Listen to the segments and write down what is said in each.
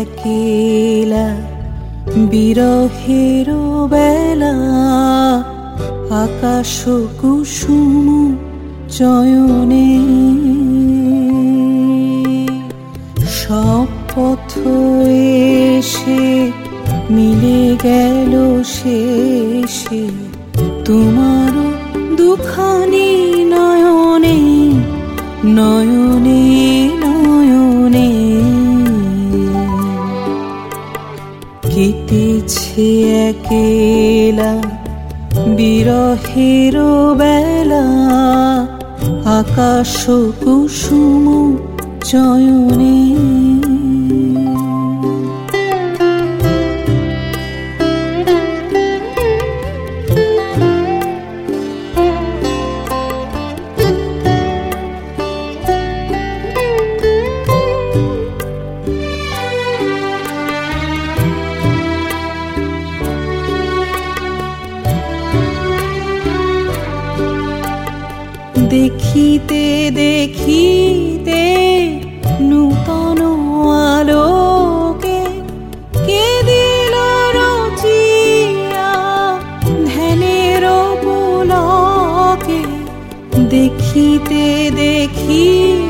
একেলা বিরহের বেলা। আকাশ কুসুম চয়নে। সব পথ এসে মিলে গেল শেষে। তোমার দুখানি নয়নে নয়নে কেটেছে একেলা বিরহের বেলা আকাশ কুসুম চয়নে দেখিতে দেখিতে নূতন আলোকে কে দিল রচিয়া ধ্যানের পুলকে দেখিতে দেখিতে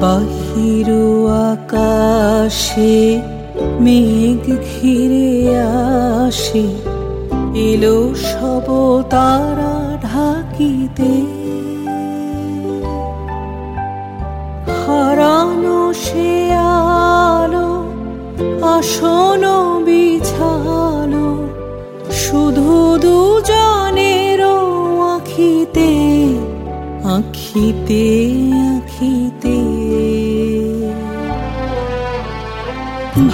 বাহির আকাশে মেঘ ঘিরে আসে, এলো সব তারা ঢাকিতে। হারানো সে আলো, আসন বিছালো, শুধু দুজনের আখিতে আখিতে আখিতে।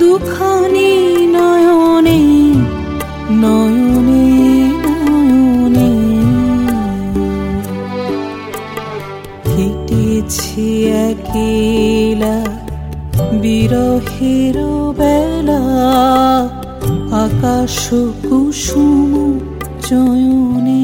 দুখানি নয়নে নয়নে নয়নে। কেটেছে একেলা বিরহের বেলা আকাশ কুসুম চয়নে।